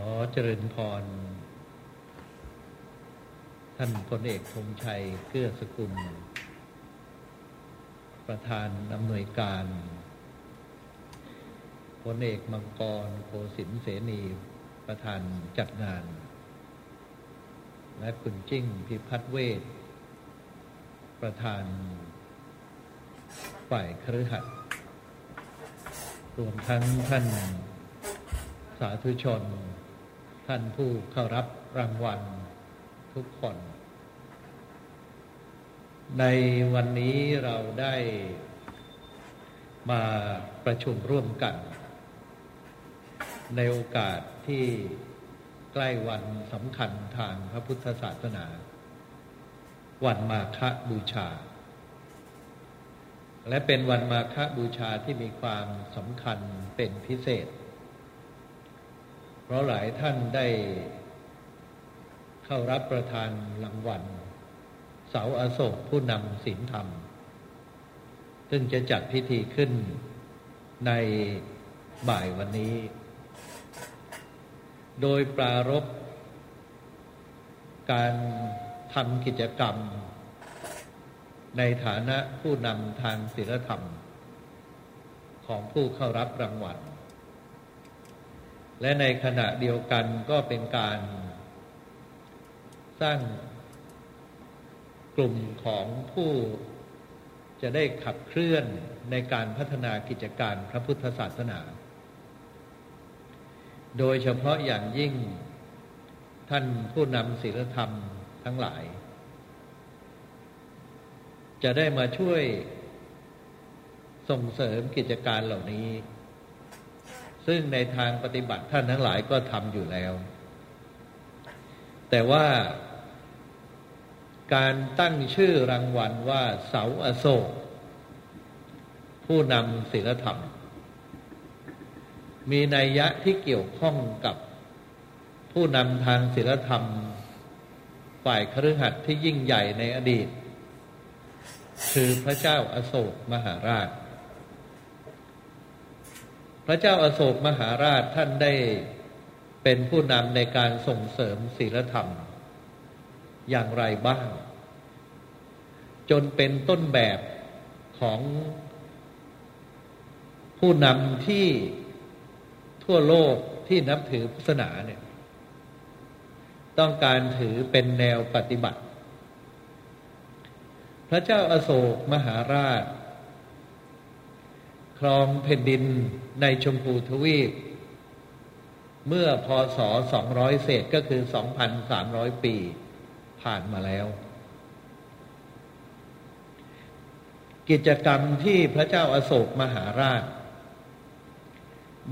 ขอเจริญพร ท่านพลเอกธงชัยเกื้อสกุล ประธานอำนวยการพลเอกมังกรโคสินเสนี ประธานจัดงาน และคุณจิ้งพิพัฒเวทประธาน ฝ่ายครือขัดรวมทั้งท่านสาธุชน ท่านผู้เข้ารับรางวัลทุกคน ในวันนี้เราได้มาประชุมร่วมกัน ในโอกาสที่ใกล้วันสำคัญทางพระพุทธศาสนา วันมาฆบูชา และเป็นวันมาฆบูชาที่มีความสำคัญเป็นพิเศษ เพราะหลายท่านได้เข้ารับประทานรางวัลเสาอาโศกผู้นำศีลธรรม ซึ่งจะจัดพิธีขึ้นในบ่ายวันนี้ โดยปรารบการทำกิจกรรม ในฐานะผู้นำทางศีลธรรม ของผู้เข้ารับรางวัล และในขณะเดียวกันก็เป็นการสร้างกลุ่มของผู้จะได้ขับเคลื่อนในการพัฒนากิจการพระพุทธศาสนา โดยเฉพาะอย่างยิ่งท่านผู้นำศีลธรรมทั้งหลาย จะได้มาช่วยส่งเสริมกิจการเหล่านี้ ซึ่งในทางปฏิบัติท่านทั้งหลายก็ทำอยู่แล้ว แต่ว่าการตั้งชื่อรางวัลว่าเสาอโศก ผู้นำศีลธรรม มีนัยยะที่เกี่ยวข้องกับผู้นำทางศีลธรรม ฝ่ายคฤหัสถ์ที่ยิ่งใหญ่ในอดีต คือพระเจ้าอาโศกมหาราช พระเจ้าอาโศกมหาราชท่านได้เป็นผู้นำในการส่งเสริมศีลธรรม อย่างไรบ้าง จนเป็นต้นแบบของผู้นำที่ทั่วโลกที่นับถือพุทธศาสนาเนี่ย ต้องการถือเป็นแนวปฏิบัติ พระเจ้าอาโศกมหาราช ครองแผ่นดินในชมพูทวีป เมื่อพศ 200 เศษก็คือ 2,300 ปีผ่านมาแล้ว กิจกรรมที่พระเจ้าอาโศกมหาราช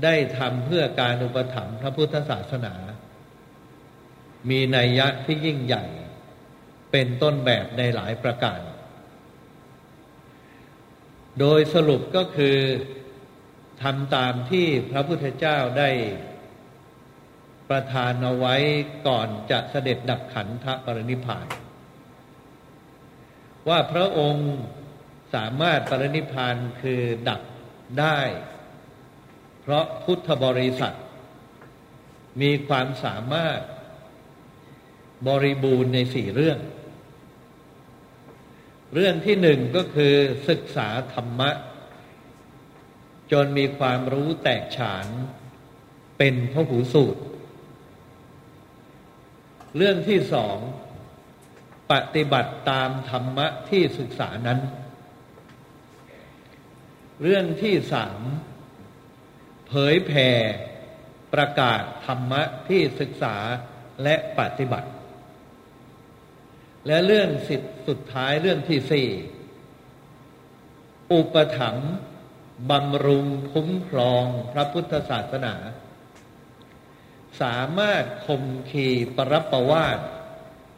ได้ทำเพื่อการอุปถัมภ์พระพุทธศาสนา มีนัยยะที่ยิ่งใหญ่ เป็นต้นแบบในหลายประการ โดยสรุปก็คือทำตามที่พระพุทธเจ้าได้ประทานเอาไว้ก่อนจะเสด็จดับขันธปรินิพาน ว่าพระองค์สามารถปรินิพานคือดับได้ เพราะพุทธบริษัท มีความสามารถบริบูรณ์ในสี่เรื่อง เรื่องที่หนึ่งก็คือศึกษาธรรมะ จนมีความรู้แตกฉาน เป็นพระหูสูตร เรื่องที่สอง ปฏิบัติตามธรรมะที่ศึกษานั้น เรื่องที่สามเผยแผ่ประกาศธรรมะที่ศึกษาและปฏิบัติ และเรื่องสิทธิสุดท้ายเรื่องที่สี่อุปถัมภ์บำรุงคุ้มครองพระพุทธศาสนา สามารถคมขีปรับประวาท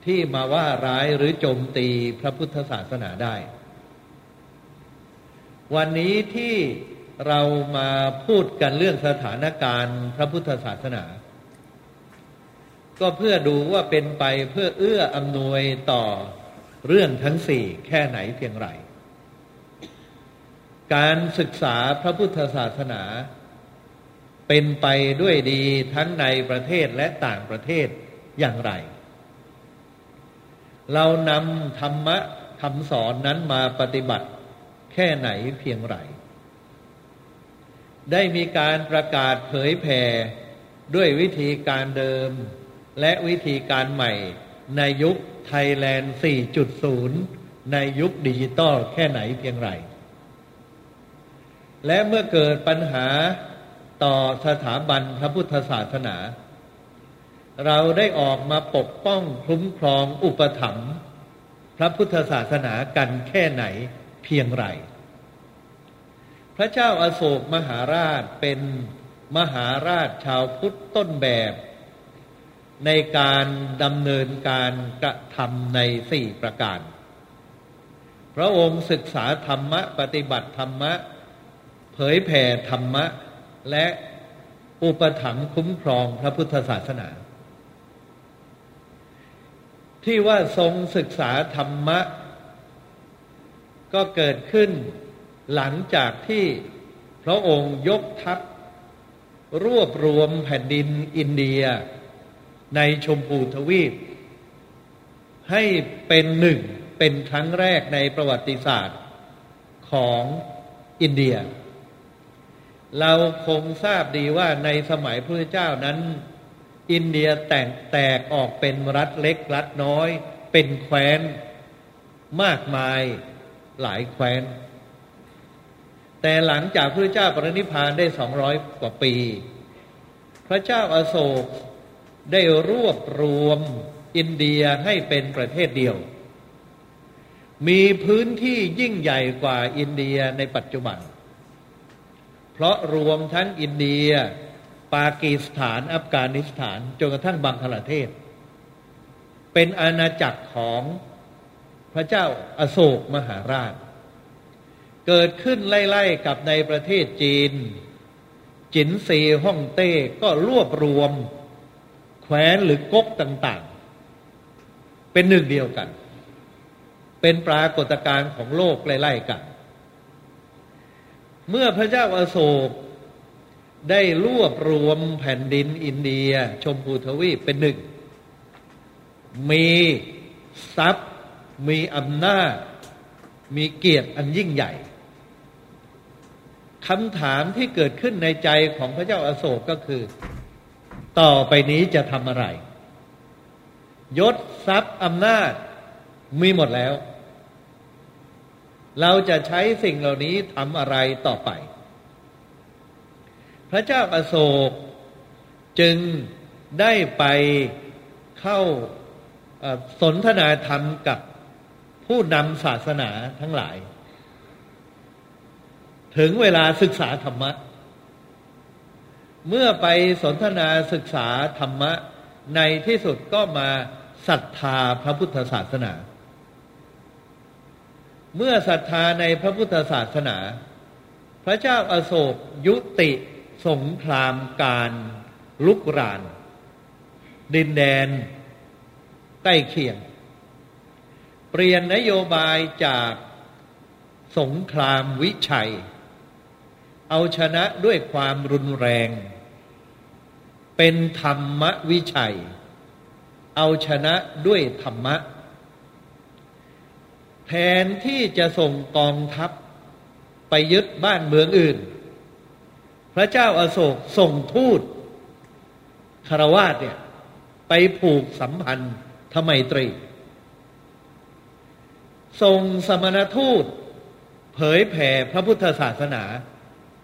ที่มาว่าร้ายหรือโจมตีพระพุทธศาสนาได้ วันนี้ที่เรามาพูดกันเรื่องสถานการณ์พระพุทธศาสนา ก็เพื่อดูว่าเป็นไปเพื่อเอื้ออำนวยต่อเรื่องทั้งสี่แค่ไหนเพียงไร การศึกษาพระพุทธศาสนา เป็นไปด้วยดีทั้งในประเทศและต่างประเทศอย่างไร เรานำธรรมะคำสอนนั้นมาปฏิบัติแค่ไหนเพียงไร ได้มีการประกาศเผยแผ่ด้วยวิธีการเดิม และวิธีการใหม่ในยุคไทยแลนด์ 4.0 ในยุคดิจิตอลแค่ไหนเพียงไร และเมื่อเกิดปัญหาต่อสถาบันพระพุทธศาสนา เราได้ออกมาปกป้องคุ้มครองอุปถัมภ์พระพุทธศาสนากันแค่ไหนเพียงไร พระเจ้าอาโศกมหาราชเป็นมหาราชชาวพุทธต้นแบบ ในการดำเนินการกระทำในสี่ประการ พระองค์ศึกษาธรรมะ ปฏิบัติธรรมะ เผยแผ่ธรรมะ และอุปถัมภ์คุ้มครองพระพุทธศาสนา ที่ว่าทรงศึกษาธรรมะ ก็เกิดขึ้นหลังจากที่พระองค์ยกทัพรวบรวมแผ่นดินอินเดีย ในชมพูทวีป ให้เป็นหนึ่งเป็นครั้งแรกในประวัติศาสตร์ของอินเดีย เราคงทราบดีว่าในสมัยพระเจ้านั้น อินเดียแตกแตกออกเป็นรัฐเล็กรัฐน้อย เป็นแคว้น มากมายหลายแคว้น แต่หลังจากพระเจ้าปรินิพานได้สองร้อยกว่าปี พระเจ้าอาโศก ได้รวบรวมอินเดียให้เป็นประเทศเดียว มีพื้นที่ยิ่งใหญ่กว่าอินเดียในปัจจุบัน เพราะรวมทั้งอินเดีย ปากีสถาน อัฟกานิสถานจนกระทั่งบังคลาเทศ เป็นอาณาจักรของพระเจ้าอาโศกมหาราช เกิดขึ้นไล่ๆกับในประเทศจีน จินซีฮ่องเต้ก็รวบรวม แคว้นหรือก๊กต่าง ๆ เป็นหนึ่งเดียวกัน เป็นปรากฏการณ์ของโลกไล่ๆกัน เมื่อพระเจ้าอาโศกได้รวบรวมแผ่นดินอินเดีย ชมพูทวีปเป็นหนึ่ง มีทรัพย์ มีอำนาจ มีเกียรติอันยิ่งใหญ่คำถามที่เกิดขึ้นในใจของพระเจ้าอาโศกก็คือ ต่อไปนี้จะทำอะไร ยศทรัพย์อำนาจมีหมดแล้ว เราจะใช้สิ่งเหล่านี้ทำอะไรต่อไป พระเจ้าอาโศกจึงได้ไปเข้าสนทนาธรรมกับผู้นำศาสนาทั้งหลาย ถึงเวลาศึกษาธรรมะ เมื่อไปสนทนาศึกษาธรรมะ ในที่สุดก็มาศรัทธาพระพุทธศาสนา เมื่อศรัทธาในพระพุทธศาสนา พระเจ้าอาโศกยุติสงครามการลุกราน ดินแดนใกล้เคียง เปลี่ยนนโยบายจากสงครามวิชัย เอาชนะด้วยความรุนแรง เป็นธรรมวิชัย เอาชนะด้วยธรรมะ แทนที่จะส่งกองทัพไปยึดบ้านเมืองอื่น พระเจ้าอาโศกส่งทูตคารวาสเนี่ย ไปผูกสัมพันธ์ทไมตรี ส่งสมณทูต เผยแผ่พระพุทธศาสนา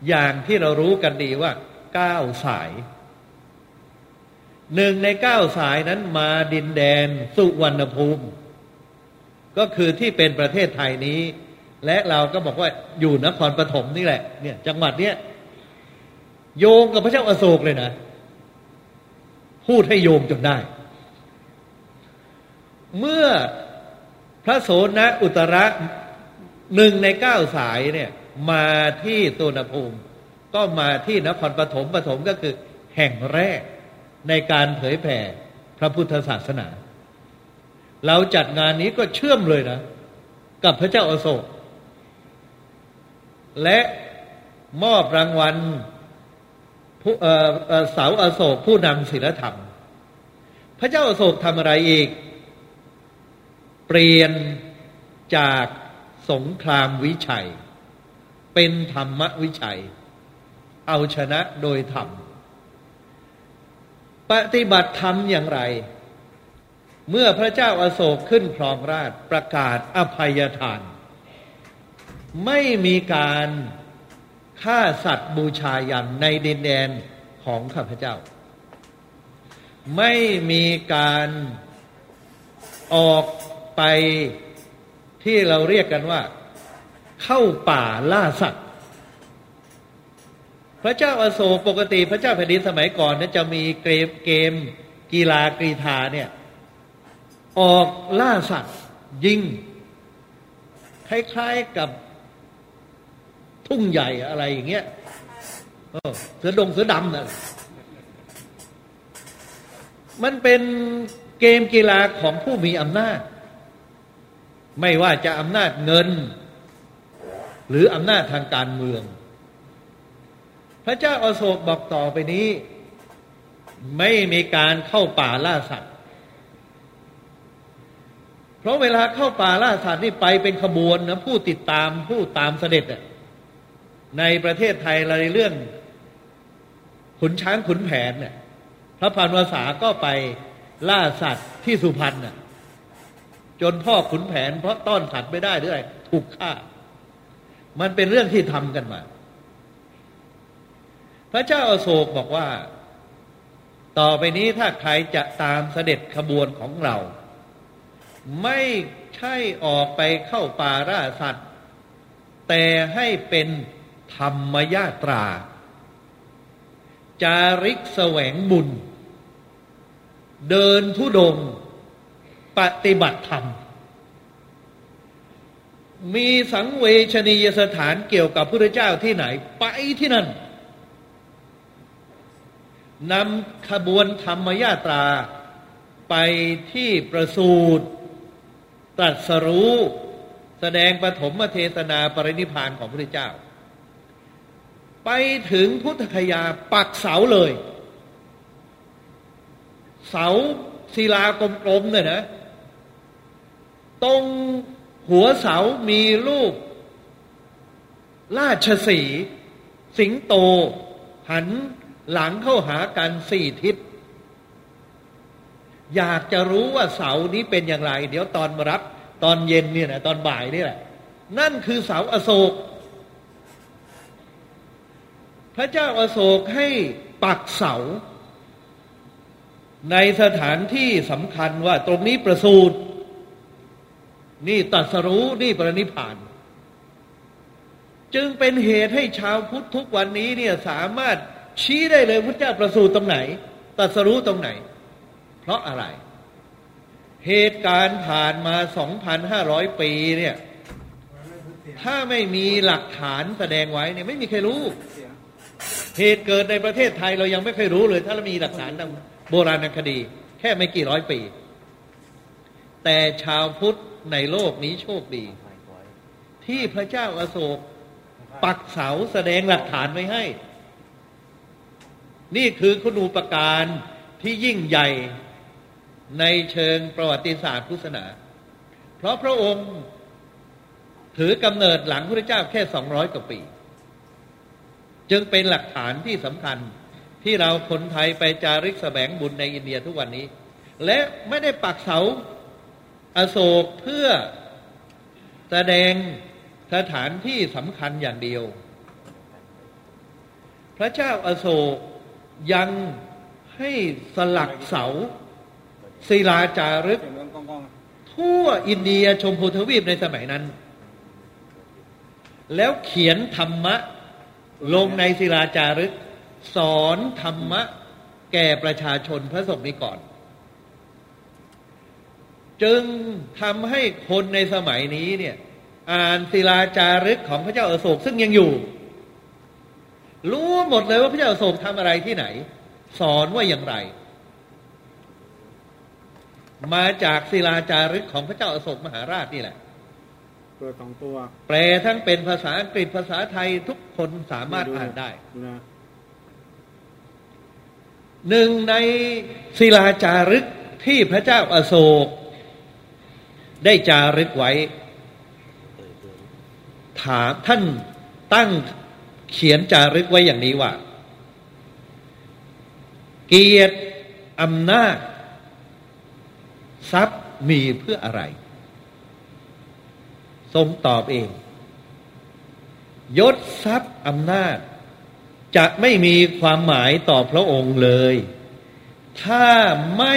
อย่างที่เรารู้กันดีว่าเก้าสายหนึ่งในเก้าสายนั้นมาดินแดนสุวรรณภูมิ ก็คือที่เป็นประเทศไทยนี้ และเราก็บอกว่าอยู่นครปฐมนี่แหละ เนี่ยจังหวัดเนี้ยโยงกับพระเจ้าอาโศกเลยนะ พูดให้โยงจนได้ เมื่อพระโสนะอุตระหนึ่งในเก้าสายเนี่ย มาที่ตุนภูมิ ก็มาที่นครปฐมปฐมก็คือแห่งแรกในการเผยแผ่พระพุทธศาสนา เราจัดงานนี้ก็เชื่อมเลยนะ กับพระเจ้าอโศก และมอบรางวัลผู้เสาอโศกผู้นำศีลธรรม พระเจ้าอโศกทำอะไรอีก เปลี่ยนจากสงครามวิชัย เป็นธรรมวิชัย เอาชนะโดยธรรม ปฏิบัติธรรมอย่างไร เมื่อพระเจ้าอาโศกขึ้นครองราชประกาศอภัยทาน ไม่มีการฆ่าสัตว์บูชายันในดินแดนของข้าพเจ้า ไม่มีการออกไปที่เราเรียกกันว่า เข้าป่าล่าสัตว์ พระเจ้าอาโศกปกติพระเจ้าแผ่นดินสมัยก่อนนั้นจะมีเกมเกม กีฬากรีธาเนี่ย ออกล่าสัตว์ ยิง คล้ายๆกับทุ่งใหญ่อะไรอย่างเงี้ยเสือดงเสือดำนะมันเป็นเกมกีฬาของผู้มีอำนาจ ไม่ว่าจะอำนาจเงิน หรืออำนาจทางการเมือง พระเจ้าอาโศกบอกต่อไปนี้ ไม่มีการเข้าป่าล่าสัตว์ เพราะเวลาเข้าป่าล่าสัตว์นี่ไปเป็นขบวนนะผู้ติดตามผู้ตามเสด็จในประเทศไทยเราในเรื่อง ขุนช้างขุนแผนเนี่ยพระพันวษาก็ไปล่าสัตว์ที่สุพรรณน่ะจนพ่อขุนแผนเพราะต้อนสัตว์ไม่ได้ด้วยถูกฆ่า มันเป็นเรื่องที่ทำกันมา พระเจ้าอาโศกบอกว่า ต่อไปนี้ถ้าใครจะตามเสด็จขบวนของเรา ไม่ใช่ออกไปเข้าป่าล่าสัตว์ แต่ให้เป็นธรรมยาตรา จาริกแสวงบุญ เดินทุดง ปฏิบัติธรรม มีสังเวชนียสถานเกี่ยวกับพระเจ้าที่ไหน ไปที่นั่นนำขบวนธรรมยาตรา ไปที่ประสูตรตรัสรู้ แสดงปฐมเทศนาปรินิพานของพระเจ้า ไปถึงพุทธคยาปักเสาเลย เสาศิลากลมๆเนี่ยนะ ตรง หัวเสามีรูป ราชสี สิงโต หันหลังเข้าหากันสี่ทิศ อยากจะรู้ว่าเสานี้เป็นอย่างไร เดี๋ยวตอนมารับ ตอนเย็นเนี่ยนะตอนบ่ายนี่แหละ นั่นคือเสาอโศก พระเจ้าอาโศกให้ปักเสา ในสถานที่สำคัญว่าตรงนี้ประสูตร นี่ตัดสรู้นี่ปรินิพาน จึงเป็นเหตุให้ชาวพุทธทุกวันนี้เนี่ยสามารถชี้ได้เลยพระเจ้าประสูตรตรงไหนตัดสรู้ตรงไหน เพราะอะไร เหตุการณ์ผ่านมา 2,500 ปีเนี่ยถ้าไม่มีหลักฐานแสดงไว้เนี่ยไม่มีใครรู้ เหตุเกิดในประเทศไทยเรายังไม่เคยรู้เลย ถ้าเรามีหลักฐานทางโบราณคดี แค่ไม่กี่ร้อยปี แต่ชาวพุทธ ในโลกนี้โชคดี ที่พระเจ้าอาโศกปักเสาแสดงหลักฐานไว้ให้ นี่คือคุณูปการที่ยิ่งใหญ่ในเชิงประวัติศาสตร์พุทธศาสนา เพราะพระองค์ถือกำเนิดหลังพระเจ้าแค่สองร้อยกว่าปี จึงเป็นหลักฐานที่สำคัญที่เราคนไทยไปจาริกแสวงบุญในอินเดียทุกวันนี้ และไม่ได้ปักเสา อโศกเพื่อแสดงสถานที่สำคัญอย่างเดียว พระเจ้าอาโศกยังให้สลักเสาศิลาจารึก ทั่วอินเดียชมพูทวีปในสมัยนั้น แล้วเขียนธรรมะลงในศิลาจารึก สอนธรรมะแก่ประชาชนพระสงฆ์นี้ก่อน จึงทำให้คนในสมัยนี้เนี่ย อ่านศิลาจารึกของพระเจ้าอโศกซึ่งยังอยู่ รู้หมดเลยว่าพระเจ้าอโศกทำอะไรที่ไหน สอนว่าอย่างไร มาจากศิลาจารึกของพระเจ้าอโศกมหาราชนี่แหละตัวสองตัว แปลทั้งเป็นภาษาอังกฤษภาษาไทยทุกคนสามารถอ่านได้นะหนึ่งในศิลาจารึกที่พระเจ้าอาโศก ได้จารึกไว้ ถามท่านตั้งเขียนจารึกไว้อย่างนี้ว่า เกียรติอำนาจทรัพย์มีเพื่ออะไร ทรงตอบเอง ยศทรัพย์อำนาจ จะไม่มีความหมายต่อพระองค์เลย ถ้าไม่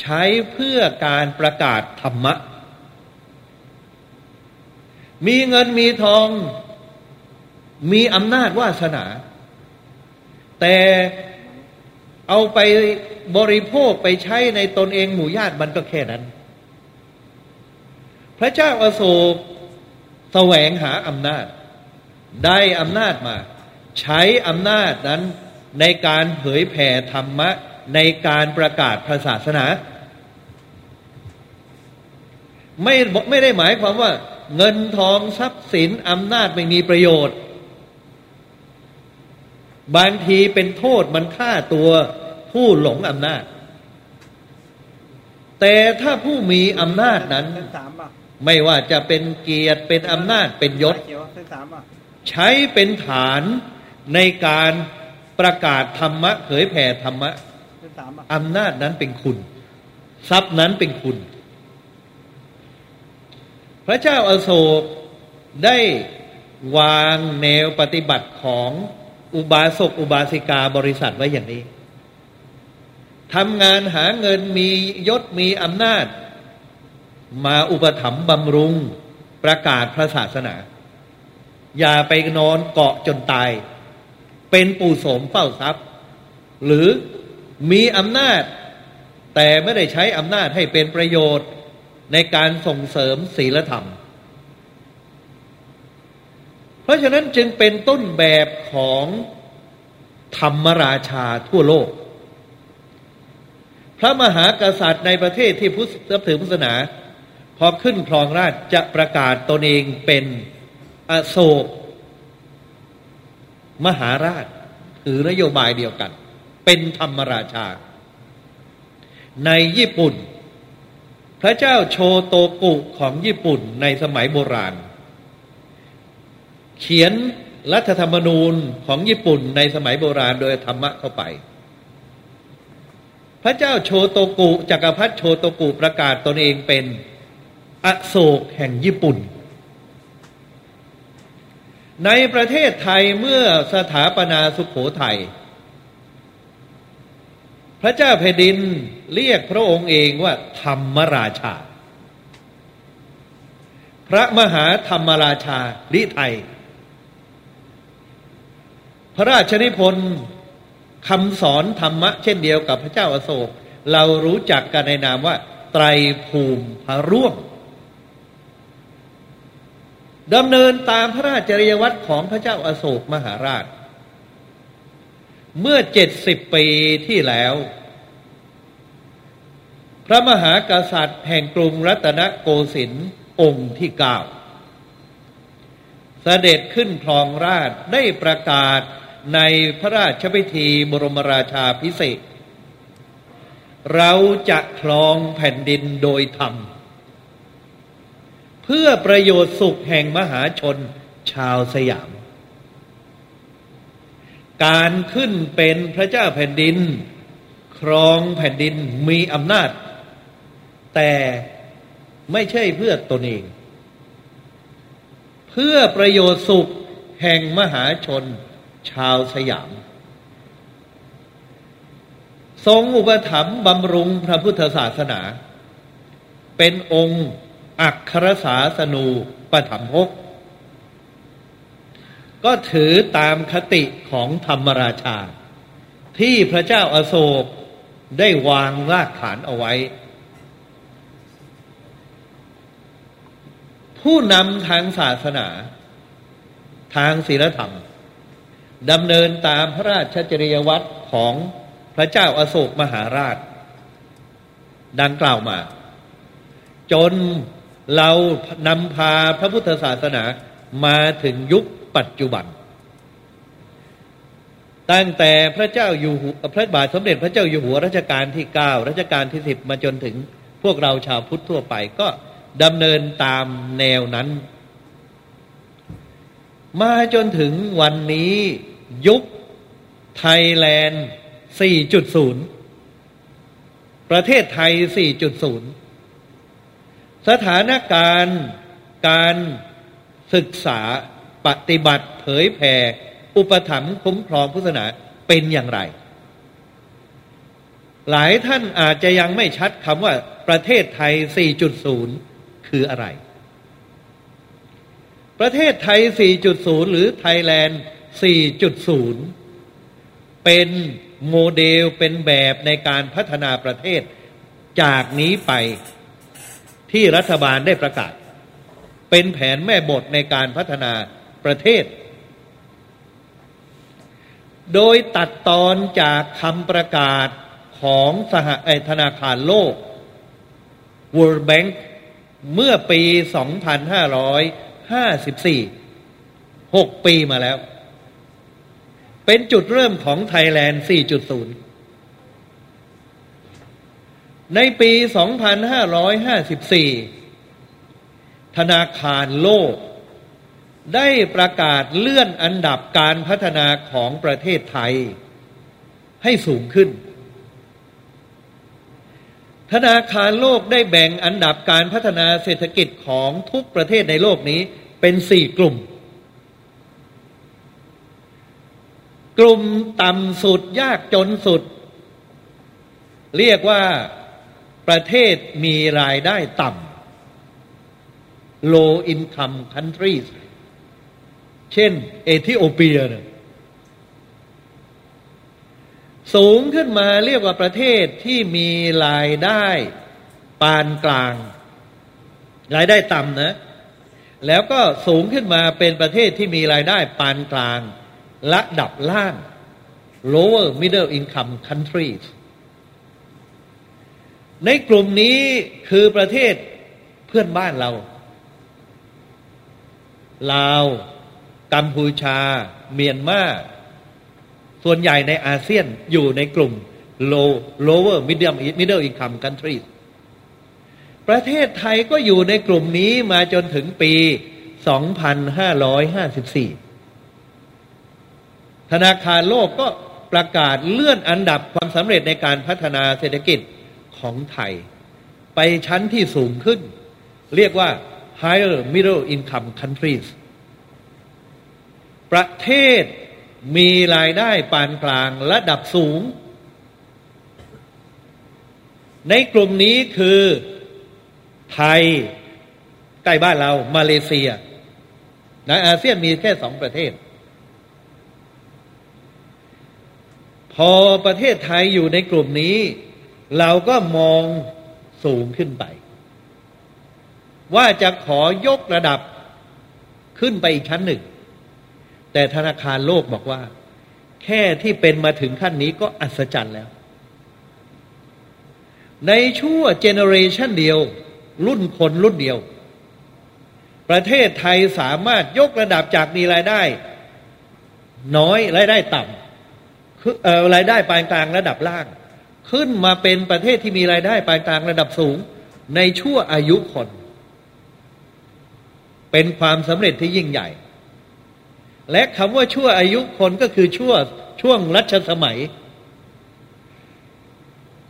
ใช้เพื่อการประกาศธรรมะ มีเงินมีทอง มีอำนาจวาสนา แต่เอาไปบริโภคไปใช้ในตนเองหมู่ญาติมันก็แค่นั้น พระเจ้าอาโศกแสวงหาอำนาจ ได้อำนาจมา ใช้อำนาจนั้นในการเผยแผ่ธรรมะ ในการประกาศพระศาสนา ไม่ไม่ได้หมายความว่า เงินทองทรัพย์สินอำนาจไม่มีประโยชน์ บางทีเป็นโทษมันฆ่าตัวผู้หลงอำนาจ แต่ถ้าผู้มีอำนาจนั้น ไม่ว่าจะเป็นเกียรติเป็นอำนาจเป็นยศ ใช้เป็นฐานในการประกาศธรรมะ เผยแผ่ธรรมะอำนาจนั้นเป็นคุณ ทรัพย์นั้นเป็นคุณ พระเจ้าอาโศกได้วางแนวปฏิบัติของอุบาสกอุบาสิกาบริษัทไว้อย่างนี้ทำงานหาเงินมียศมีอำนาจ มาอุปถัมภ์บำรุงประกาศพระศาสนา อย่าไปนอนเกาะจนตาย เป็นปู่โสมเฝ้าทรัพย์ หรือมีอำนาจ แต่ไม่ได้ใช้อำนาจให้เป็นประโยชน์ ในการส่งเสริมศีลธรรม เพราะฉะนั้นจึงเป็นต้นแบบของธรรมราชาทั่วโลก พระมหากษัตริย์ในประเทศที่พุทธถือพุทธศาสนา พอขึ้นครองราชจะประกาศตนเองเป็นอโศก มหาราชถือนโยบายเดียวกัน เป็นธรรมราชา ในญี่ปุ่น พระเจ้าโชโตกุของญี่ปุ่นในสมัยโบราณ เขียนรัฐธรรมนูญของญี่ปุ่นในสมัยโบราณโดยธรรมะเข้าไป พระเจ้าโชโตกุจักรพรรดิโชโตกุประกาศตนเองเป็นอโศกแห่งญี่ปุ่น ในประเทศไทยเมื่อสถาปนาสุขโขทยัย พระเจ้าแผ่นดินเรียกพระองค์เองว่า ธรรมราชา พระมหาธรรมราชาลิไทย พระราชนิพนธ์คำสอนธรรมะ เช่นเดียวกับพระเจ้าอาโศก เรารู้จักกันในนามว่า ไตรภูมิพระร่วงดำเนินตามพระราชจริยวัตรของพระเจ้าอาโศกมหาราช เมื่อเจ็ดสิบปีที่แล้ว พระมหากษัตริย์แห่งกรุงรัตนโกสินทร์องค์ที่เก้าเสด็จขึ้นครองราชได้ประกาศในพระราชพิธีบรมราชาพิเศษ เราจะครองแผ่นดินโดยธรรม เพื่อประโยชน์สุขแห่งมหาชนชาวสยาม การขึ้นเป็นพระเจ้าแผ่นดิน ครองแผ่นดินมีอำนาจ แต่ไม่ใช่เพื่อตนเอง เพื่อประโยชน์สุขแห่งมหาชนชาวสยาม ทรงอุปถัมภ์บำรุงพระพุทธศาสนา เป็นองค์อักครสาสนูปถัมภก ก็ถือตามคติของธรรมราชา ที่พระเจ้าอาโศกได้วางรากฐานเอาไว้ ผู้นำทางศาสนา ทางศีลธรรมดำเนินตามพระราชจริยวัตรของพระเจ้าอาโศกมหาราช ดังกล่าวมา จนเรานำพาพระพุทธศาสนามาถึงยุค ปัจจุบัน ตั้งแต่พระเจ้าอยู่หัวพระบาทสมเด็จพระเจ้าอยู่หัวรัชกาลที่เก้ารัชกาลที่สิบมาจนถึงพวกเราชาวพุทธทั่วไปก็ดำเนินตามแนวนั้น มาจนถึงวันนี้ยุคไทยแลนด์ 4.0 ประเทศไทย 4.0 สถานการณ์การศึกษา ปฏิบัติเผยแผ่อุปถัมภ์คุ้มครองพุทธศาสนาเป็นอย่างไร หลายท่านอาจจะยังไม่ชัดคำว่าประเทศไทย 4.0 คืออะไร ประเทศไทย 4.0 หรือไทยแลนด์ 4.0 เป็นโมเดลเป็นแบบในการพัฒนาประเทศจากนี้ไปที่รัฐบาลได้ประกาศ เป็นแผนแม่บทในการพัฒนา ประเทศ โดยตัดตอนจากคำประกาศของสหธนาคารโลก World Bank เมื่อปี 2554 6 ปีมาแล้ว เป็นจุดเริ่มของไทยแลนด์ 4.0 ในปี 2554 ธนาคารโลก ได้ประกาศเลื่อนอันดับการพัฒนาของประเทศไทย ให้สูงขึ้น ธนาคารโลกได้แบ่งอันดับการพัฒนาเศรษฐกิจของทุกประเทศในโลกนี้เป็นสี่กลุ่ม กลุ่มต่ำสุดยากจนสุด เรียกว่าประเทศมีรายได้ต่ำ low income countries เช่น เอธิโอเปียเนี่ยสูงขึ้นมาเรียกว่าประเทศที่มีรายได้ปานกลาง รายได้ต่ำนะ แล้วก็สูงขึ้นมาเป็นประเทศที่มีรายได้ปานกลาง ระดับล่าง lower middle income countries ในกลุ่มนี้คือประเทศเพื่อนบ้านเรา ลาว กัมพูชา เมียนมาส่วนใหญ่ในอาเซียนอยู่ในกลุ่ม low lower medium middle income countries ประเทศไทยก็อยู่ในกลุ่มนี้มาจนถึงปี 2554 ธนาคารโลกก็ประกาศเลื่อนอันดับความสำเร็จในการพัฒนาเศรษฐกิจของไทย ไปชั้นที่สูงขึ้น เรียกว่า higher middle income countries ประเทศมีรายได้ปานกลางระดับสูง ในกลุ่มนี้คือไทยใกล้บ้านเรามาเลเซีย ในอาเซียนมีแค่สองประเทศ พอประเทศไทยอยู่ในกลุ่มนี้ เราก็มองสูงขึ้นไป ว่าจะขอยกระดับขึ้นไปอีกชั้นหนึ่ง แต่ธนาคารโลกบอกว่า แค่ที่เป็นมาถึงขั้นนี้ก็อัศจรรย์แล้ว ในชั่ว generation เดียว รุ่นคนรุ่นเดียว ประเทศไทยสามารถยกระดับจากมีรายได้ น้อยรายได้ต่ำคือรายได้ปานกลางระดับล่าง ขึ้นมาเป็นประเทศที่มีรายได้ปานกลางระดับสูง ในชั่วอายุคน เป็นความสำเร็จที่ยิ่งใหญ่ และคำว่าชั่วอายุคนก็คือชั่วช่วงรัชสมัย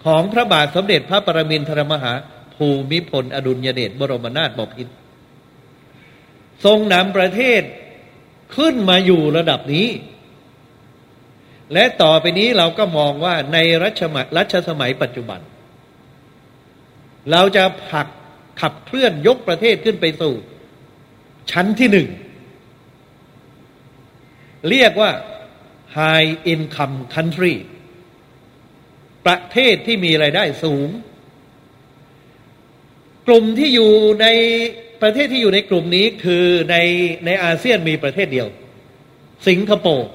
ของพระบาทสมเด็จพระปรมินทรมหา ภูมิพลอดุลยเดชบรมนาถบพิตรทรงนำประเทศขึ้นมาอยู่ระดับนี้ และต่อไปนี้เราก็มองว่าในรัชมรัชสมัยปัจจุบัน เราจะผลักขับเคลื่อนยกประเทศขึ้นไปสู่ ชั้นที่หนึ่ง เรียกว่า high income country ประเทศที่มีไรายได้สูง กลุ่มที่อยู่ในประเทศที่อยู่ในกลุ่มนี้คือในในอาเซียนมีประเทศเดียว สิงคโปร์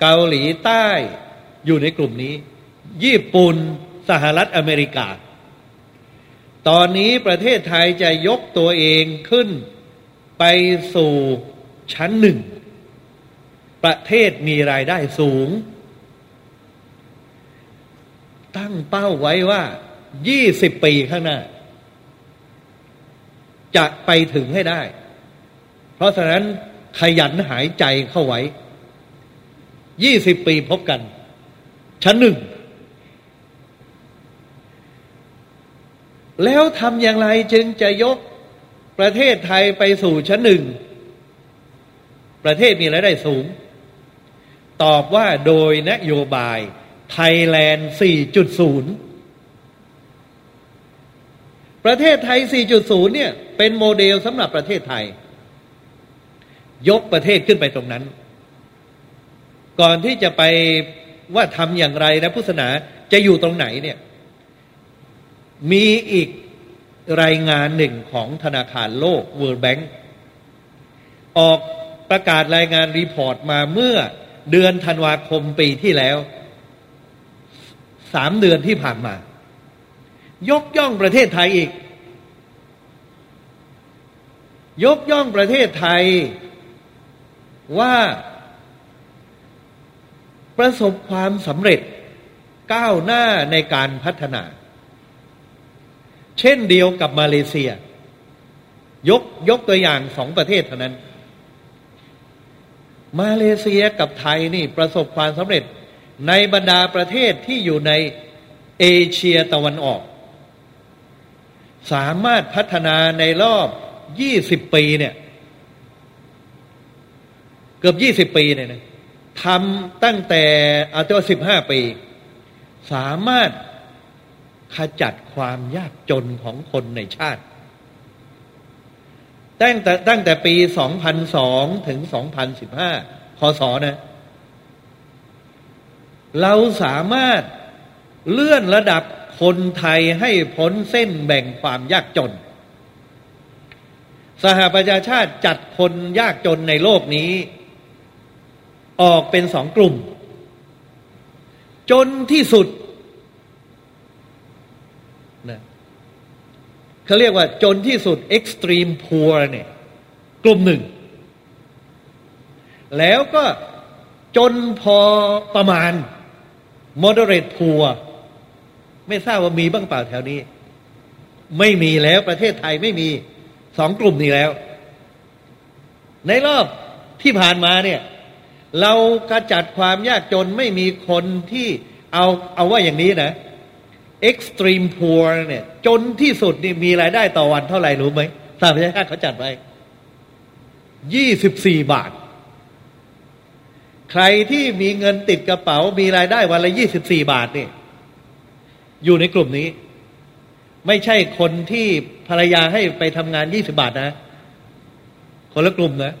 เกาหลีใต้อยู่ในกลุ่มนี้ ญี่ปุ่นสหรัฐอเมริกา ตอนนี้ประเทศไทยจะยกตัวเองขึ้นไปสู่ ชั้นหนึ่ง ประเทศมีรายได้สูง ตั้งเป้าไว้ว่า 20 ปีข้างหน้า จะไปถึงให้ได้ เพราะฉะนั้นขยันหายใจเข้าไว้ 20 ปีพบกัน ชั้นหนึ่งแล้วทำอย่างไรจึงจะยกประเทศไทยไปสู่ชั้นหนึ่ง ประเทศมีรายได้สูง ตอบว่าโดยนโยบายไทยแลนด์ 4.0 ประเทศไทย 4.0 เนี่ย เป็นโมเดลสำหรับประเทศไทย ยกประเทศขึ้นไปตรงนั้น ก่อนที่จะไปว่าทำอย่างไรนะพุทธศาสนาจะอยู่ตรงไหนเนี่ย มีอีกรายงานหนึ่งของธนาคารโลก World Bank ออก ประกาศรายงาน report มาเมื่อเดือนธันวาคมปีที่แล้วสามเดือนที่ผ่านมา ยกย่องประเทศไทยอีก ยกย่องประเทศไทยว่า ประสบความสำเร็จก้าวหน้าในการพัฒนา เช่นเดียวกับมาเลเซีย ยกยกตัวอย่างสองประเทศเท่านั้น มาเลเซียกับไทยนี่ประสบความสำเร็จในบรรดาประเทศที่อยู่ในเอเชียตะวันออก สามารถพัฒนาในรอบยี่สิบปีเนี่ย เกือบยี่สิบปีเนี่ยทำตั้งแต่อาตัวสิบห้าปี สามารถขจัดความยากจนของคนในชาติ ตั้งแต่ตั้งแต่ปี 2002 ถึง 2015คศนะ เราสามารถเลื่อนระดับคนไทยให้พ้นเส้นแบ่งความยากจน สหประชาชาติจัดคนยากจนในโลกนี้ ออกเป็นสองกลุ่ม จนที่สุด เขาเรียกว่าจนที่สุด extreme poor เนี่ยกลุ่มหนึ่ง แล้วก็จนพอประมาณ moderate poor ไม่ทราบว่ามีบ้างเปล่าแถวนี้ ไม่มีแล้วประเทศไทยไม่มีสองกลุ่มนี้แล้ว ในรอบที่ผ่านมาเนี่ย เรากระจัดความยากจนไม่มีคนที่เอาเอาว่าอย่างนี้นะ extreme poor เนี่ย จนที่สุดนี่มีรายได้ต่อวันเท่าไหร่รู้ไหมสหประชาชาติเขาจัดไว้ยี่สิบสี่บาท ใครที่มีเงินติดกระเป๋า มีรายได้วันละยี่สิบสี่บาทนี่อยู่ในกลุ่มนี้ ไม่ใช่คนที่ภรรยาให้ไปทำงานยี่สิบาทนะ คนละกลุ่มนะ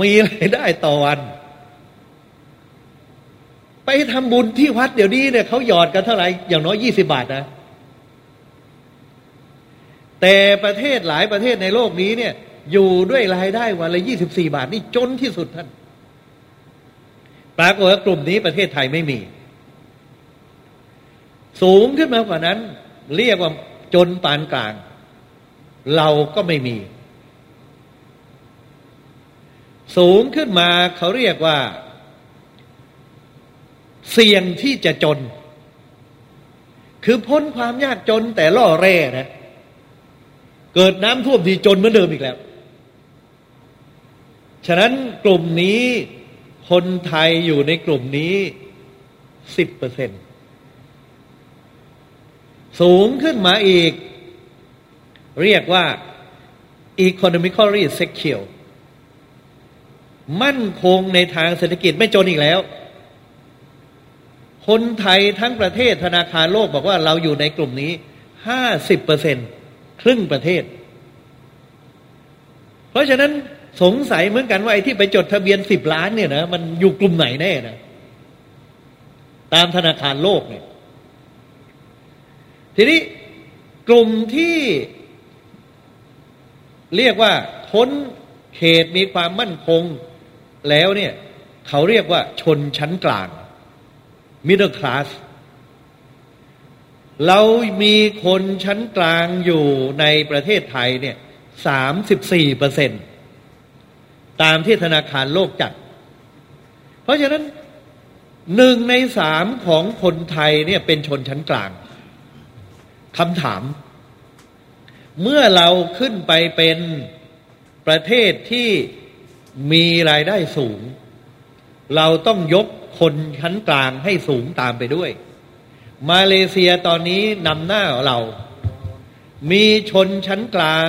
มีรายได้ต่อวัน ไปทำบุญที่วัดเดี๋ยวนี้เนี่ยเขาหยอดกันเท่าไหร่อย่างน้อยยี่สิบาทนะแต่ประเทศหลายประเทศในโลกนี้เนี่ย อยู่ด้วยรายได้วันละยี่สิบสี่บาทนี่จนที่สุดท่านปรากฏว่ากลุ่มนี้ประเทศไทยไม่มี สูงขึ้นมากว่านั้น เรียกว่าจนปานกลาง เราก็ไม่มี สูงขึ้นมาเขาเรียกว่า เสี่ยงที่จะจน คือพ้นความยากจนแต่ล่อแร่นะ เกิดน้ำท่วมทีจนเหมือนเดิมอีกแล้ว ฉะนั้นกลุ่มนี้คนไทยอยู่ในกลุ่มนี้สิบเปอร์เซ็นสูงขึ้นมาอีก เรียกว่า economically secure มั่นคงในทางเศรษฐกิจไม่จนอีกแล้ว คนไทยทั้งประเทศธนาคารโลกบอกว่าเราอยู่ในกลุ่มนี้ห้าสิบเปอร์เซ็นครึ่งประเทศ เพราะฉะนั้นสงสัยเหมือนกันว่าไอ้ที่ไปจดทะเบียนสิบล้านเนี่ยนะมันอยู่กลุ่มไหนแน่นะตามธนาคารโลกเนี่ย ทีนี้กลุ่มที่เรียกว่าพ้นเขตมีความมั่นคงแล้วเนี่ย เขาเรียกว่าชนชั้นกลาง middle class เรามีคนชั้นกลางอยู่ในประเทศไทยเนี่ยสามสิบสี่เปอร์เซ็นตามที่ธนาคารโลกจัด เพราะฉะนั้นหนึ่งในสามของคนไทยเนี่ยเป็นชนชั้นกลางคำถาม เมื่อเราขึ้นไปเป็นประเทศที่มีรายได้สูง เราต้องยก คนชั้นกลางให้สูงตามไปด้วย มาเลเซียตอนนี้นำหน้าเรา มีชนชั้นกลาง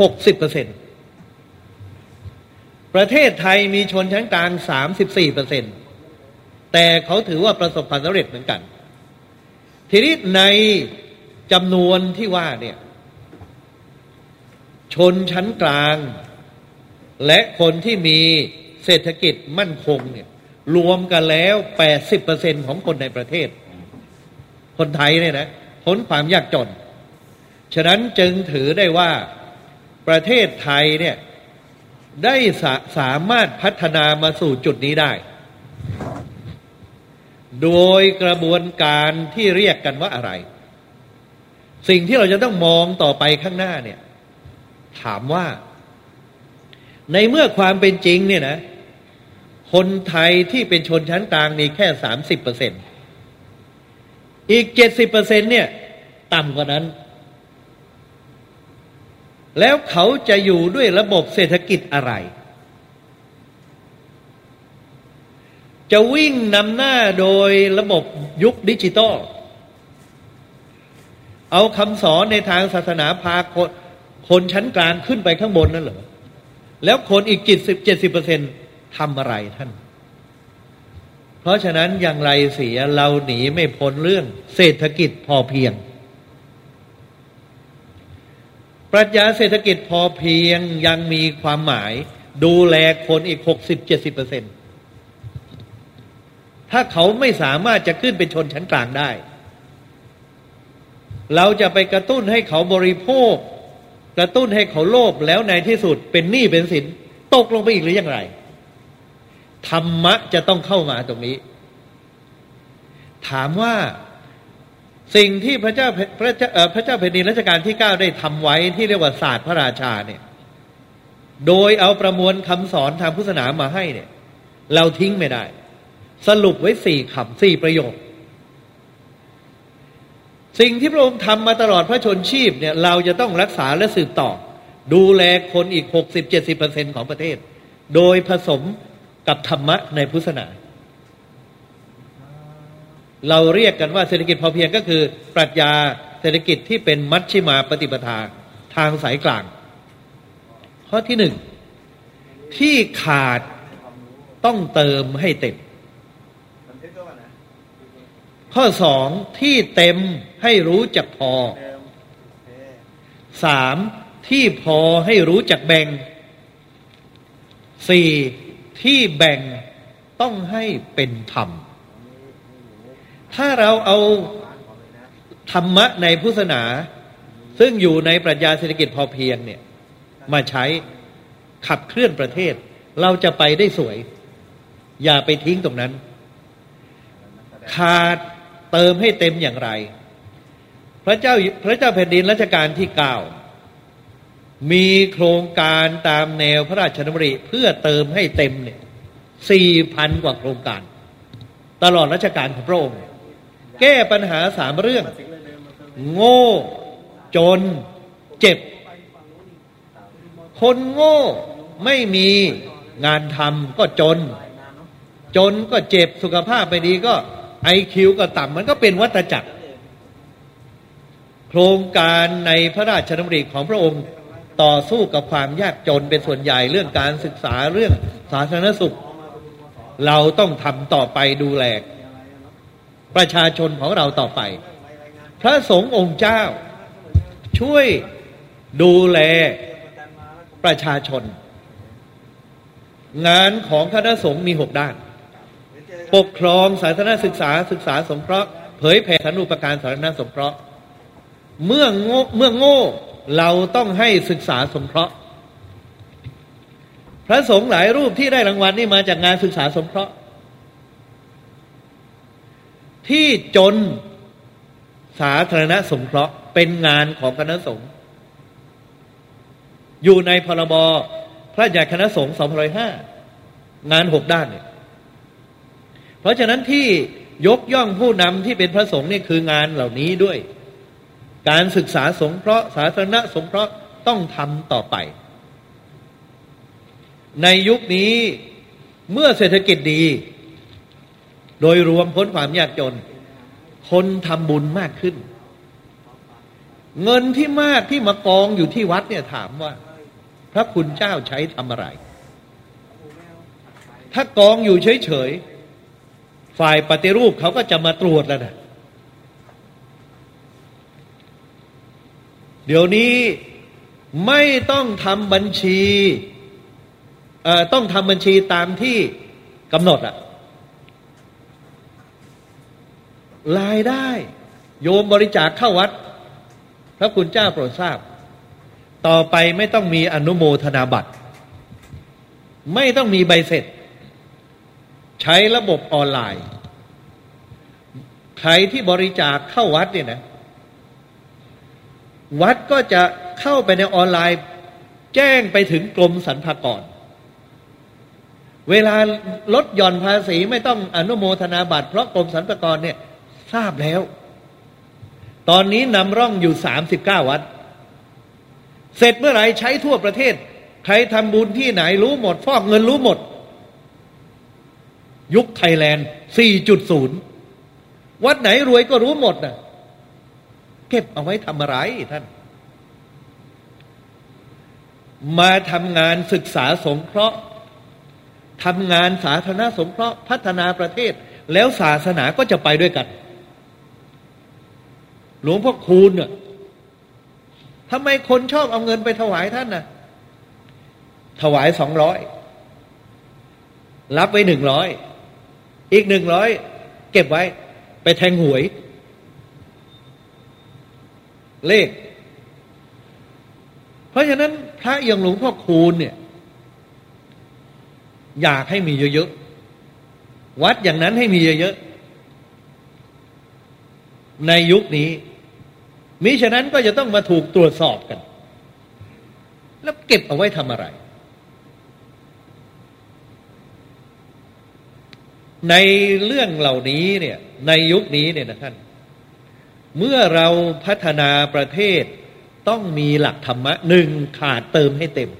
หกสิบเปอร์เซ็นต์ประเทศไทยมีชนชั้นกลางสามสิบสี่เปอร์เซ็นต์แต่เขาถือว่าประสบความสำเร็จเหมือนกัน ทีนี้ในจำนวนที่ว่าเนี่ย ชนชั้นกลาง และคนที่มีเศรษฐกิจมั่นคงเนี่ย รวมกันแล้วแปดสิบเปอร์เซ็นของคนในประเทศ คนไทยเนี่ยนะพ้นความยากจน ฉะนั้นจึงถือได้ว่าประเทศไทยเนี่ยได้สาสามารถพัฒนามาสู่จุดนี้ได้ โดยกระบวนการที่เรียกกันว่าอะไร สิ่งที่เราจะต้องมองต่อไปข้างหน้าเนี่ย ถามว่า ในเมื่อความเป็นจริงเนี่ยนะ คนไทยที่เป็นชนชั้นกลางนี่แค่สามสิบเปอร์เซ็นอีกเจ็ดสิบเปอร์เซ็นเนี่ย ต่ำกว่านั้น แล้วเขาจะอยู่ด้วยระบบเศรษฐกิจอะไร จะวิ่งนำหน้าโดยระบบยุคดิจิตอลเอาคำสอนในทางศาสนาพาคนคนชั้นกลางขึ้นไปข้างบนนั่นเหรอ แล้วคนอีกจิตสิบเจ็ดสิบเปอร์เซ็นต์ ทำอะไรท่าน เพราะฉะนั้นอย่างไรเสียเราหนีไม่พ้นเรื่อง เศรษฐกิจพอเพียง ปรัชญาเศรษฐกิจพอเพียงยังมีความหมาย ดูแลคนอีกหกสิบเจ็ดสิบเปอร์เซ็นถ้าเขาไม่สามารถจะขึ้นเป็นชนชั้นกลางได้ เราจะไปกระตุ้นให้เขาบริโภค กระตุ้นให้เขาโลภแล้วในที่สุดเป็นหนี้เป็นสิน ตกลงไปอีกหรือยังไร ธรรมะจะต้องเข้ามาตรงนี้ ถามว่าสิ่งที่พระเจ้าพระเจ้าพระเจ้าแผ่นดินรัชกาลที่เก้าได้ทำไว้ที่เรียกว่าศาสตร์พระราชาเนี่ย โดยเอาประมวลคำสอนทางพุทธศาสนามาให้เนี่ย เราทิ้งไม่ได้ สรุปไว้สี่คำสี่ประโยค สิ่งที่พระองค์ทำมาตลอดพระชนชีพเนี่ย เราจะต้องรักษาและสืบต่อ ดูแลคนอีกหกสิบเจ็ดสิบเปอร์เซ็นของประเทศ โดยผสม กับธรรมะในพุทธศาสนา เราเรียกกันว่าเศรษฐกิจพอเพียงก็คือปรัชญาเศรษฐกิจที่เป็นมัชชิมาปฏิปทาทางสายกลาง ข้อที่หนึ่งที่ขาดต้องเติมให้เต็ม ข้อสองที่เต็มให้รู้จักพอสามที่พอให้รู้จักแบ่งสี่ ที่แบ่งต้องให้เป็นธรรม ถ้าเราเอาธรรมะในพุทธศาสนา ซึ่งอยู่ในปรัชญาเศรษฐกิจพอเพียงเนี่ย มาใช้ขับเคลื่อนประเทศ เราจะไปได้สวย อย่าไปทิ้งตรงนั้น ขาดเติมให้เต็มอย่างไร พระเจ้าพระเจ้าแผ่นดินรัชกาลที่เก้า มีโครงการตามแนวพระราชดำริเพื่อเติมให้เต็มเนี่ยสี่พันกว่าโครงการ ตลอดรัชกาลของพระองค์ แก้ปัญหาสามเรื่อง โง่ จน เจ็บ คนโง่ไม่มีงานทำก็จน จนก็เจ็บสุขภาพไม่ดีก็ไอคิวก็ต่ำมันก็เป็นวัฏจักร โครงการในพระราชดำริของพระองค์ ต่อสู้กับความยากจนเป็นส่วนใหญ่เรื่องการศึกษาเรื่องสาธารณสุข เราต้องทำต่อไปดูแลประชาชนของเราต่อไป พระสงฆ์องค์เจ้า ช่วยดูแลประชาชน งานของคณะสงฆ์มีหกด้าน ปกครองสาธารณศึกษาศึกษาสงเคราะห์เผยแผ่สารุปการสาธารณสงเคราะห์เมื่อโง่เมื่อโง่ เราต้องให้ศึกษาสงเคราะห์ พระสงฆ์หลายรูปที่ได้รางวัลนี่มาจากงานศึกษาสงเคราะห์ ที่จนสาธารณสงเคราะห์เป็นงานของคณะสงฆ์อยู่ในพรบพระราชคณะสงฆ์2505งานหกด้านเนี่ย เพราะฉะนั้นที่ยกย่องผู้นำที่เป็นพระสงฆ์นี่คืองานเหล่านี้ด้วย การศึกษาสงเคราะห์สาธารณสงเคราะห์ต้องทำต่อไป ในยุคนี้เมื่อเศรษฐกิจดี โดยรวมพ้นความยากจน คนทำบุญมากขึ้น เงินที่มากที่มากองอยู่ที่วัดเนี่ยถามว่า พระคุณเจ้าใช้ทำอะไร ถ้ากองอยู่เฉยๆฝ่ายปฏิรูปเขาก็จะมาตรวจแล้วนะ เดี๋ยวนี้ไม่ต้องทำบัญชีต้องทำบัญชีตามที่กำหนดอะรายได้ โยมบริจาคเข้าวัด พระคุณเจ้าโปรดทราบ ต่อไปไม่ต้องมีอนุโมทนาบัตร ไม่ต้องมีใบเสร็จ ใช้ระบบออนไลน์ ใครที่บริจาคเข้าวัดเนี่ยนะ วัดก็จะเข้าไปในออนไลน์ แจ้งไปถึงกรมสรรพากร เวลาลดหย่อนภาษีไม่ต้องอนุโมทนาบัตรเพราะกรมสรรพากรเนี่ยทราบแล้ว ตอนนี้นำร่องอยู่สามสิบเก้าวัด เสร็จเมื่อไหร่ใช้ทั่วประเทศ ใครทำบุญที่ไหนรู้หมด ฟอกเงินรู้หมด ยุคไทยแลนด์ 4.0 วัดไหนรวยก็รู้หมดนะ เก็บเอาไว้ทำอะไรท่าน มาทำงานศึกษาสงเคราะห์ทำงานสาธารณสงเคราะห์พัฒนาประเทศ แล้วศาสนาก็จะไปด้วยกัน หลวงพ่อคูณเนี่ยทำไมคนชอบเอาเงินไปถวายท่านน่ะ ถวายสองร้อยรับไว้หนึ่งร้อยอีกหนึ่งร้อยเก็บไว้ไปแทงหวย เลข เพราะฉะนั้นพระอย่างหลวงพ่อคูณเนี่ย อยากให้มีเยอะๆ วัดอย่างนั้นให้มีเยอะๆ ในยุคนี้มิฉะนั้นก็จะต้องมาถูกตรวจสอบกัน แล้วเก็บเอาไว้ทำอะไร ในเรื่องเหล่านี้เนี่ย ในยุคนี้เนี่ยนะท่าน เมื่อเราพัฒนาประเทศต้องมีหลักธรรมะหนึ่งขาดเติมให้เต็ม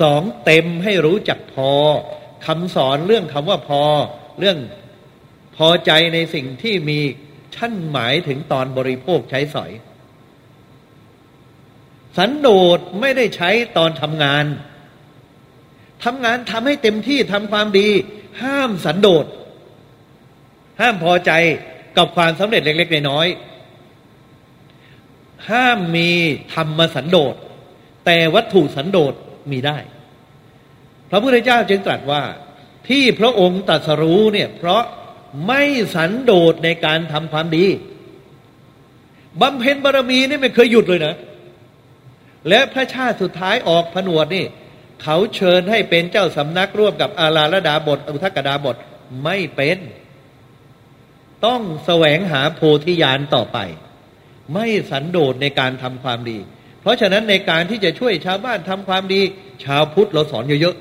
สองเต็มให้รู้จักพอคำสอนเรื่องคำว่าพอ เรื่องพอใจในสิ่งที่มีชั้นหมายถึงตอนบริโภคใช้สอย สันโดษไม่ได้ใช้ตอนทำงานทำงานทำให้เต็มที่ทำความดี ห้ามสันโดษ ห้ามพอใจ กับความสำเร็จเล็กๆน้อยๆห้ามมีธรรมสันโดษแต่วัตถุสันโดษมีได้ พระพุทธเจ้าจึงตรัสว่าที่พระองค์ตรัสรู้เนี่ยเพราะไม่สันโดษในการทำความดีบำเพ็ญบารมีนี่ไม่เคยหยุดเลยนะ และพระชาติสุดท้ายออกผนวดนี่ เขาเชิญให้เป็นเจ้าสำนักร่วมกับอาลาลดาบทอุทกดาบทไม่เป็น ต้องแสวงหาโพธิญาณต่อไป ไม่สันโดษในการทำความดี เพราะฉะนั้นในการที่จะช่วยชาวบ้านทำความดี ชาวพุทธเราสอนเยอะ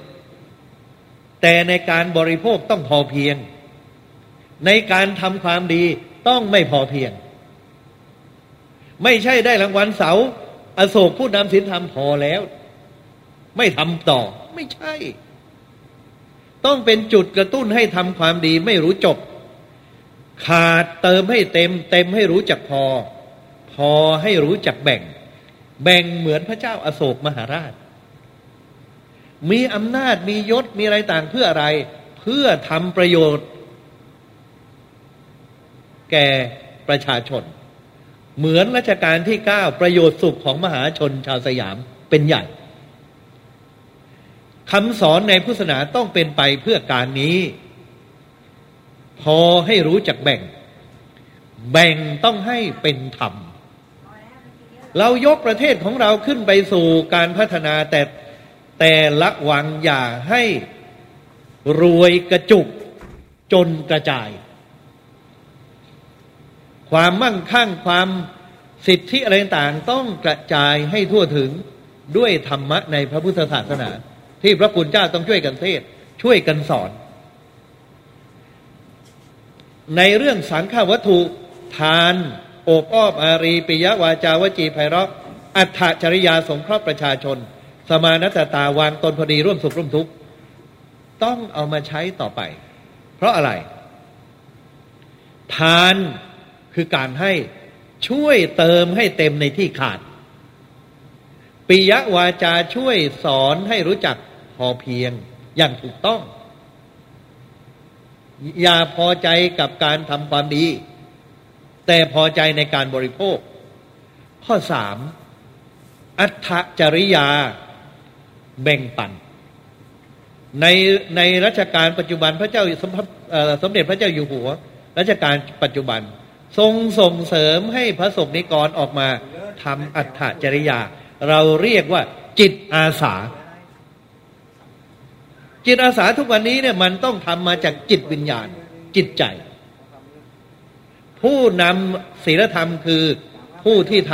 ๆแต่ในการบริโภคต้องพอเพียง ในการทำความดีต้องไม่พอเพียง ไม่ใช่ได้รางวัลเสาอโศกผู้นำศีลธรรมพอแล้ว ไม่ทำต่อไม่ใช่ ต้องเป็นจุดกระตุ้นให้ทำความดีไม่รู้จบ ขาดเติมให้เต็ม เต็มให้รู้จักพอ พอให้รู้จักแบ่ง แบ่งเหมือนพระเจ้าอาโศกมหาราช มีอำนาจมียศมีอะไรต่างเพื่ออะไร เพื่อทำประโยชน์ แก่ประชาชน เหมือนรัชกาลที่เก้าประโยชน์สุขของมหาชนชาวสยามเป็นใหญ่คำสอนในพุทธศาสนาต้องเป็นไปเพื่อการนี้ พอให้รู้จักแบ่ง แบ่งต้องให้เป็นธรรม เรายกประเทศของเราขึ้นไปสู่การพัฒนาแต่แต่ละวังอย่าให้รวยกระจุกจนกระจาย ความมั่งคั่งความสิทธิอะไรต่างต้องกระจายให้ทั่วถึงด้วยธรรมะในพระพุทธศาสนา ที่พระคุณเจ้าต้องช่วยกันเทศ ช่วยกันสอน ในเรื่องสังฆวัตถุทานโอบอ้อมอารีปิยวาจาวจีไพเราะอัฏฐจริยาสงเคราะห์ประชาชน สมานัตตาวางตนพอดีร่วมสุขร่วมทุกข์ต้องเอามาใช้ต่อไป เพราะอะไร ทานคือการให้ช่วยเติมให้เต็มในที่ขาดปิยวาจาช่วยสอนให้รู้จักพอเพียงอย่างถูกต้อง อย่าพอใจกับการทำความดี แต่พอใจในการบริโภค ข้อสามอัตจริยาแบ่งปัน ในในรัชกาลปัจจุบันพระเจ้าสมสมเด็จพระเจ้าอยู่หัว รัชกาลปัจจุบัน ทรงส่งเสริมให้พระสงฆ์นิกรออกมาทำอัตจริยา เราเรียกว่าจิตอาสา จิตอาสาทุกวันนี้เนี่ยมันต้องทำมาจากจิตวิญญาณ จิตใจ ผู้นำศีลธรรมคือผู้ที่ท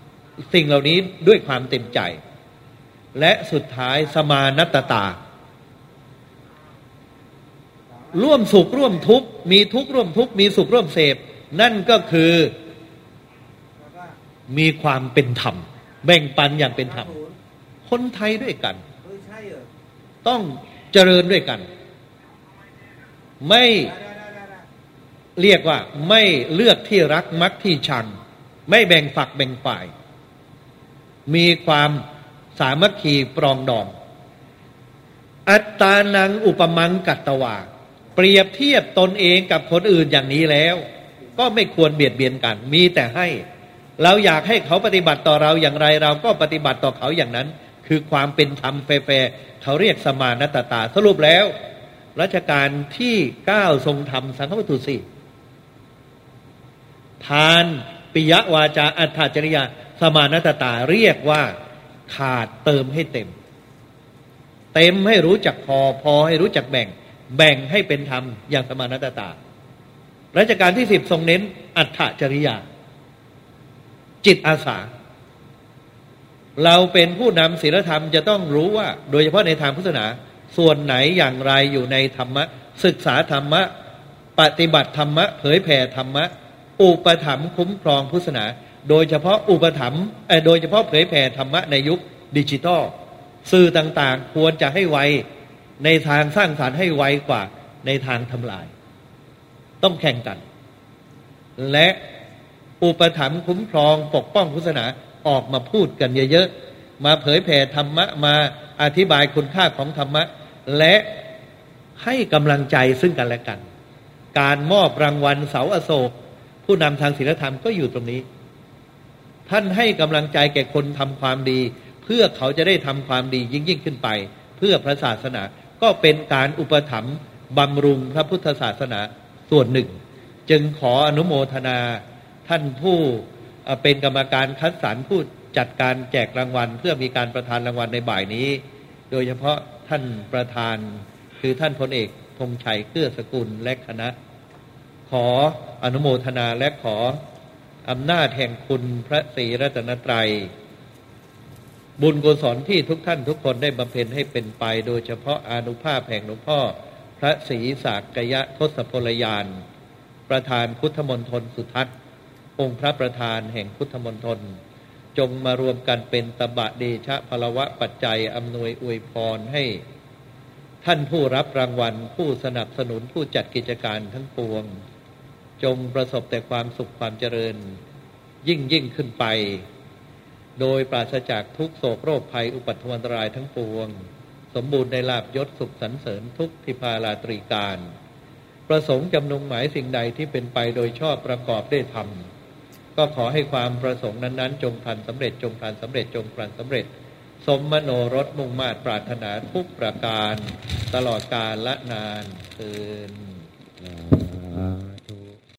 ำสิ่งเหล่านี้ด้วยความเต็มใจ และสุดท้ายสมานัตตา ร่วมสุขร่วมทุกข์มีทุกข์ร่วมทุกข์มีสุขร่วมเสพ นั่นก็คือมีความเป็นธรรมแบ่งปันอย่างเป็นธรรมคนไทยด้วยกัน ต้อง เจริญด้วยกัน ไม่เรียกว่าไม่เลือกที่รักมักที่ชัง ไม่แบ่งฝักแบ่งฝ่าย มีความสามัคคีปรองดอง อัตตานังอุปมังกัตตวา เปรียบเทียบตนเองกับคนอื่นอย่างนี้แล้ว ก็ไม่ควรเบียดเบียนกัน มีแต่ให้ เราอยากให้เขาปฏิบัติต่อเราอย่างไรเราก็ปฏิบัติต่อเขาอย่างนั้น คือความเป็นธรรมแฟร์เขาเรียกสมานตตา สรุปแล้วรัชกาลที่เก้าทรงธรรมสังฆวัตถุสี่ทานปิยวาจาอัฏฐจริยา สมานตตาเรียกว่าขาดเติมให้เต็ม เต็มให้รู้จักพอพอให้รู้จักแบ่ง แบ่งให้เป็นธรรมอย่างสมานตตารัชกาลที่สิบทรงเน้นอัฏฐจริยา จิตอาสา เราเป็นผู้นำศีลธรรมจะต้องรู้ว่า โดยเฉพาะในทางพุทธศาสนา ส่วนไหนอย่างไรอยู่ในธรรมะ ศึกษาธรรมะ ปฏิบัติธรรมะ เผยแผ่ธรรมะ อุปถัมภ์คุ้มครองพุทธศาสนา โดยเฉพาะอุปถัมภ์โดยเฉพาะเผยแผ่ธรรมะในยุคดิจิตอลสื่อต่างๆ ควรจะให้ไวในทางสร้างสารรค์ให้ไวกว่าในทางทำลาย ต้องแข่งกัน และอุปถัมภ์คุ้มครองปกป้องพุทธศาสนา ออกมาพูดกันเยอะๆ มาเผยแผ่ธรรมะมาอธิบายคุณค่าของธรรมะ และให้กำลังใจซึ่งกันและกัน การมอบรางวัลเสาอโศก ผู้นำทางศีลธรรมก็อยู่ตรงนี้ ท่านให้กำลังใจแก่คนทำความดี เพื่อเขาจะได้ทำความดียิ่งยิ่งขึ้นไป เพื่อพระศาสนาก็เป็นการอุปถัมภ์บำรุงพระพุทธศาสนาส่วนหนึ่ง จึงขออนุโมทนาท่านผู้ เป็นกรรมการคัดสรรผู้จัดการแจกรางวัล เพื่อมีการประทานรางวัลในบ่ายนี้ โดยเฉพาะท่านประธานคือท่านพลเอกธงชัยเกื้อสกุลและคณะ ขออนุโมทนาและขออำนาจแห่งคุณพระศรีรัตนตรัย บุญกุศลที่ทุกท่านทุกคนได้บำเพ็ญให้เป็นไป โดยเฉพาะอนุภาพแห่งหลวงพ่อ พระศรีสากยะทศพลยาน ประธานพุทธมนตรสุทัศน์ องค์พระประธานแห่งพุทธมนตรจงมารวมกันเป็นตบะเดชะพลวะปัจจัยอำนวยอวยพรให้ ท่านผู้รับรางวัล ผู้สนับสนุนผู้จัดกิจการทั้งปวง จงประสบแต่ความสุขความเจริญ ยิ่งยิ่งขึ้นไป โดยปราศจากทุกโศกโรคภัยอุปัตวันตรายทั้งปวง สมบูรณ์ในลาบยศสุขสรรเสริญทุกทิพาลาตรีการ ประสงค์จำนงหมายสิ่งใดที่เป็นไปโดยชอบประกอบได้ทำ ก็ขอให้ความประสงค์นั้นๆ จงพันสำเร็จจงพันสำเร็จจงพันสำเร็จ สมมโนรสมุ่งมาตรปรารถนาทุกประการ ตลอดกาลละนานเทิน